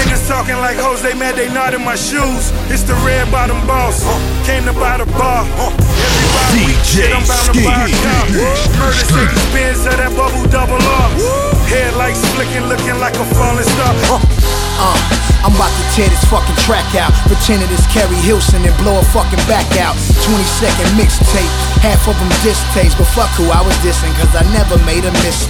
Niggas talking like hoes, they mad they not in my shoes. It's the red bottom boss. Came to buy the bar. Everybody weak shit, I'm bound to buy a car. Murder Sadie Benz of that bubble double R. Headlights flicking, looking like a falling star. Uh, I'm about to tear this fucking track out. Pretending it's Keri Hilson and blow a fucking back out. 20 second mixtape, half of them diss tapes. But fuck who I was dissing, cause I never made a mistake.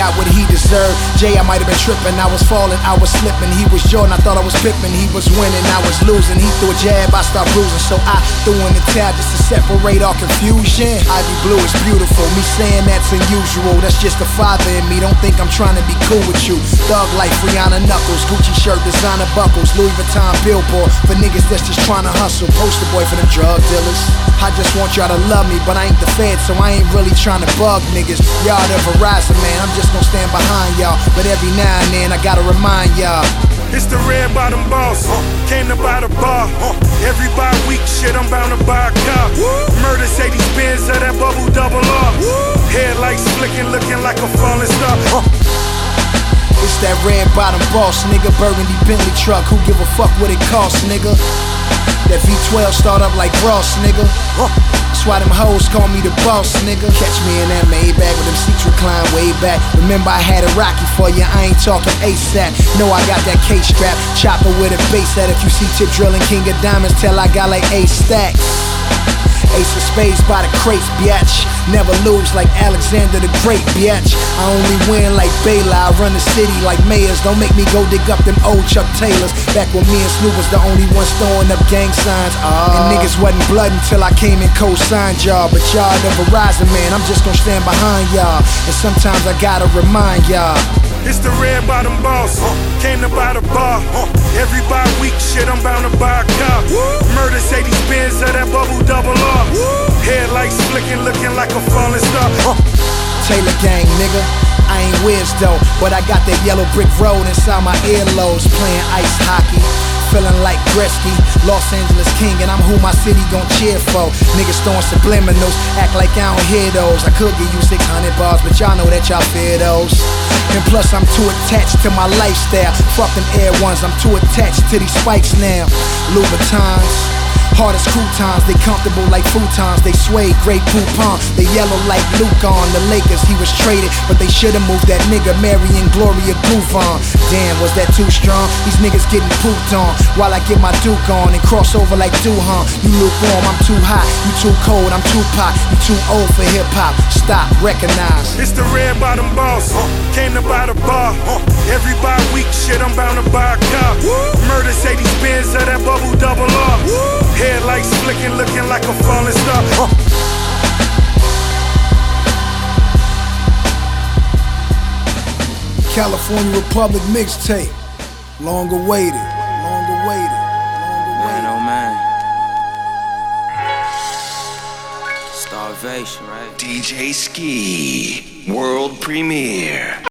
Got what he deserved. Jay, I might have been tripping. I was falling, I was slipping. He was Jordan, I thought I was Pippin. He was winning, I was losing. He threw a jab, I stopped bruising. So I threw in the towel just to separate all confusion. Ivy blue is beautiful. Me saying that's unusual. That's just the father in me. Don't think I'm trying to be cool with you. Thug life, Rihanna Knuckles. Gucci shirt, designer buckles, Louis Vuitton billboard for niggas that's just trying to hustle. Poster boy for the drug dealers. I just want y'all to love me, but I ain't the Fed, so I ain't really trying to bug niggas. Y'all the Verizon man, I'm just gonna stand behind y'all. But every now and then I gotta remind y'all. It's the red bottom boss. Came to buy the bar. Everybody weak shit, I'm bound to buy a car. Murder Sadie Benz of that bubble double R. Headlights flicking, looking like a falling star. It's that red bottom boss, nigga. Burgundy Bentley truck. Who give a fuck what it costs, nigga? That V12 start up like Ross, nigga. That's why them hoes call me the boss, nigga. Catch me in that Maybach with them seats recline way back. Remember I had a Rocky for you, I ain't talking ASAP. No, I got that K strap, chopper with a base that. If you see Tip drilling King of Diamonds, tell I got like eight stacks. Ace of spades by the crates, biatch. Never lose like Alexander the Great, biatch. I only win like Baylor. I run the city like mayors. Don't make me go dig up them old Chuck Taylors. Back when me and Snoop was the only ones throwing up gang signs. Ah. And niggas wasn't blood until I came and co-signed y'all. But y'all the Verizon man, I'm just gonna stand behind y'all. And sometimes I gotta remind y'all. It's the red bottom boss. Came to buy the bar. Every Everybody weak shit, I'm bound to buy a car. Murder Sadie spins of that bubble double R. Headlights flicking, looking like a falling star. Taylor gang, nigga. I ain't Wiz though, but I got that yellow brick road inside my earlobes. Playing ice hockey, feeling like Gretzky, Los Angeles King, and I'm who my city gon' cheer for. Niggas throwing subliminals, act like I don't hear those. I could give you 600 bars, but y'all know that y'all fear those. And plus, I'm too attached to my lifestyle. Fucking Air Ones, I'm too attached to these spikes now. Louboutins. Hard as croutons, they comfortable like futons. They sway, Grey Poupon. They yellow like Luke on the Lakers. He was traded, but they should've moved that nigga Marion Gloria Groove on. Damn, was that too strong? These niggas getting pooped on while I get my Duke on and cross over like Duhon. You lukewarm, I'm too hot. You too cold, I'm too pot. You too old for hip hop. Stop, recognize. It's the red bottom boss. Came to buy the bar. Everybody weak shit, I'm bound to buy a car. California Republic mixtape. Long awaited. Long awaited. Long Man, awaited. oh man. Starvation, right? DJ Skee, world premiere.